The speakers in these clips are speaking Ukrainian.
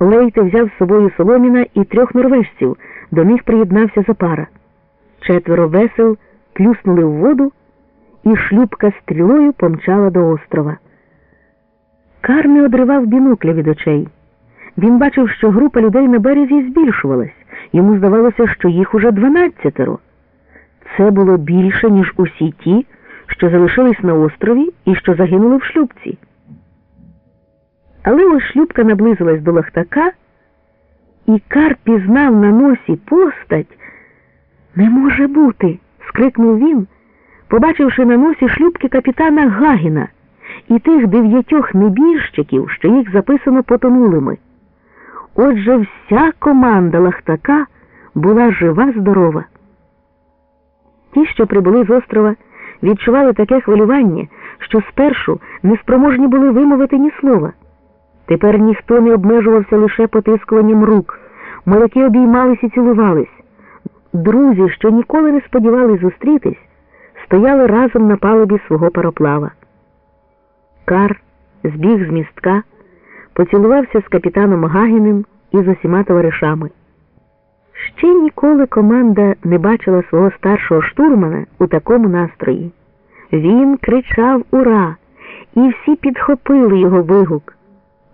Лейте взяв з собою Соломіна і трьох норвежців, до них приєднався Запара. Четверо весел плюснули в воду, і шлюбка стрілою помчала до острова. Кар не одривав бінокля від очей. Він бачив, що група людей на березі збільшувалась. Йому здавалося, що їх уже дванадцятеро. Це було більше, ніж усі ті, що залишились на острові і що загинули в шлюбці. Ось шлюбка наблизилась до лахтака, і Кар пізнав на носі постать. Не може бути. скрикнув він, побачивши на носі шлюбки капітана Гагіна і тих дев'ятьох небіжчиків, що їх записано потонулими. Отже, вся команда лахтака була жива, здорова. Ті, що прибули з острова, відчували таке хвилювання, що спершу неспроможні були вимовити ні слова. Тепер ніхто не обмежувався лише потискуванням рук, моряки обіймались і цілувались. Друзі, що ніколи не сподівались зустрітись, стояли разом на палубі свого пароплава. Кар збіг з містка, поцілувався з капітаном Гагіним і з усіма товаришами. Ще ніколи команда не бачила свого старшого штурмана у такому настрої. Він кричав Ура! І всі підхопили його вигук.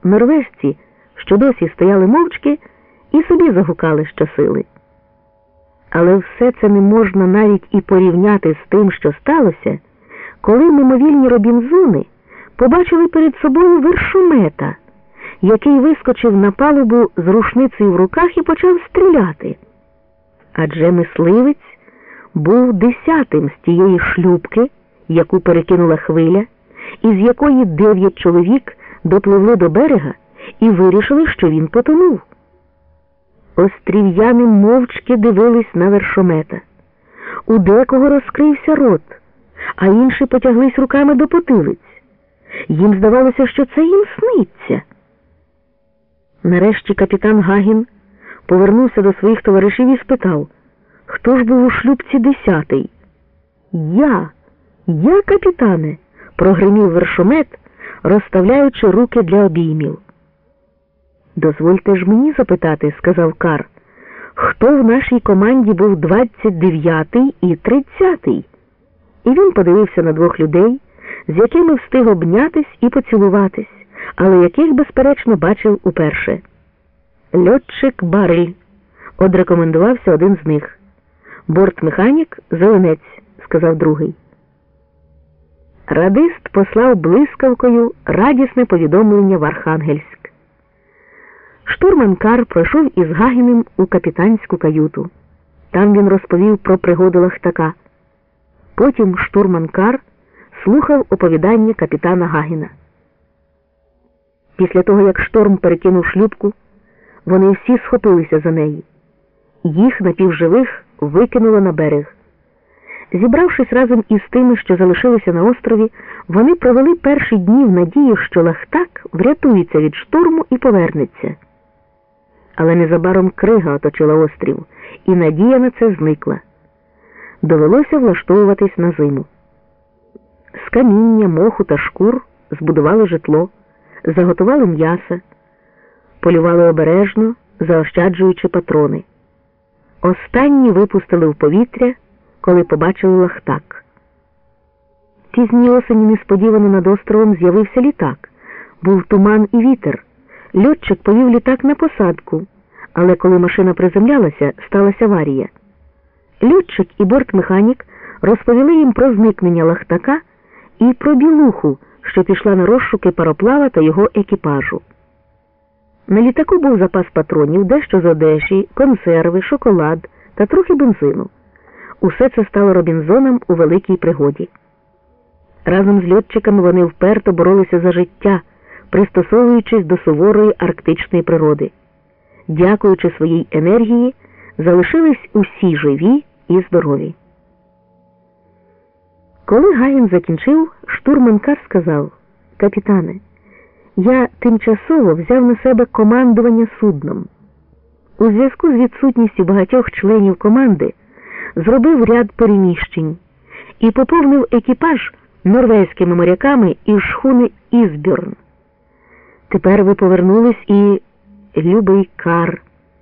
Норвежці, що досі стояли мовчки, і собі загукали щосили. Але все це не можна навіть і порівняти з тим, що сталося, коли мимовільні робінзони побачили перед собою вершомета, який вискочив на палубу з рушницею в руках і почав стріляти. Адже мисливець був десятим з тієї шлюбки, яку перекинула хвиля, із якої дев'ять чоловік допливли до берега і вирішили, що він потонув. Острів'яни мовчки дивились на вершомета. У декого розкрився рот, а інші потяглись руками до потилиць. Їм здавалося, що це їм сниться. Нарешті капітан Гагін повернувся до своїх товаришів і спитав, хто ж був у шлюбці десятий? Я, я, капітане, прогримів вершомет, розставляючи руки для обіймів. Дозвольте ж мені запитати, сказав Кар, хто в нашій команді був 29-й і 30-й? І він подивився на двох людей, з якими встиг обнятись і поцілуватись, але яких, безперечно, бачив уперше. Льотчик Барель, одрекомендувався один з них. Бортмеханік Зеленець, сказав другий. Радист послав блискавкою радісне повідомлення в Архангельськ. Штурман Кар пройшов із Гагіним у капітанську каюту. Там він розповів про пригоду лахтака. Потім штурман Кар слухав оповідання капітана Гагіна. Після того, як шторм перекинув шлюбку, вони всі схопилися за неї. Їх напівживих викинуло на берег. Зібравшись разом із тими, що залишилися на острові, вони провели перші дні в надії, що Лахтак врятується від шторму і повернеться. Але незабаром крига оточила острів, і надія на це зникла. Довелося влаштовуватись на зиму. З каміння, моху та шкур збудували житло, заготували м'яса, полювали обережно, заощаджуючи патрони. Останні випустили в повітря, коли побачили лахтак. Пізній осені несподівано над островом з'явився літак. Був туман і вітер. Льотчик повів літак на посадку, але коли машина приземлялася, сталася аварія. Льотчик і бортмеханік розповіли їм про зникнення лахтака і про білуху, що пішла на розшуки пароплава та його екіпажу. На літаку був запас патронів, дещо з одежі, консерви, шоколад та трохи бензину. Усе це стало Робінзоном у великій пригоді. Разом з льотчиками вони вперто боролися за життя, пристосовуючись до суворої арктичної природи. Дякуючи своїй енергії, залишились усі живі і здорові. Коли Гаїн закінчив, штурман Кар сказав Капітане, я тимчасово взяв на себе командування судном. У зв'язку з відсутністю багатьох членів команди зробив ряд переміщень і поповнив екіпаж норвезькими моряками із шхуни Ізбюрн. Тепер ви повернулись і любий кар.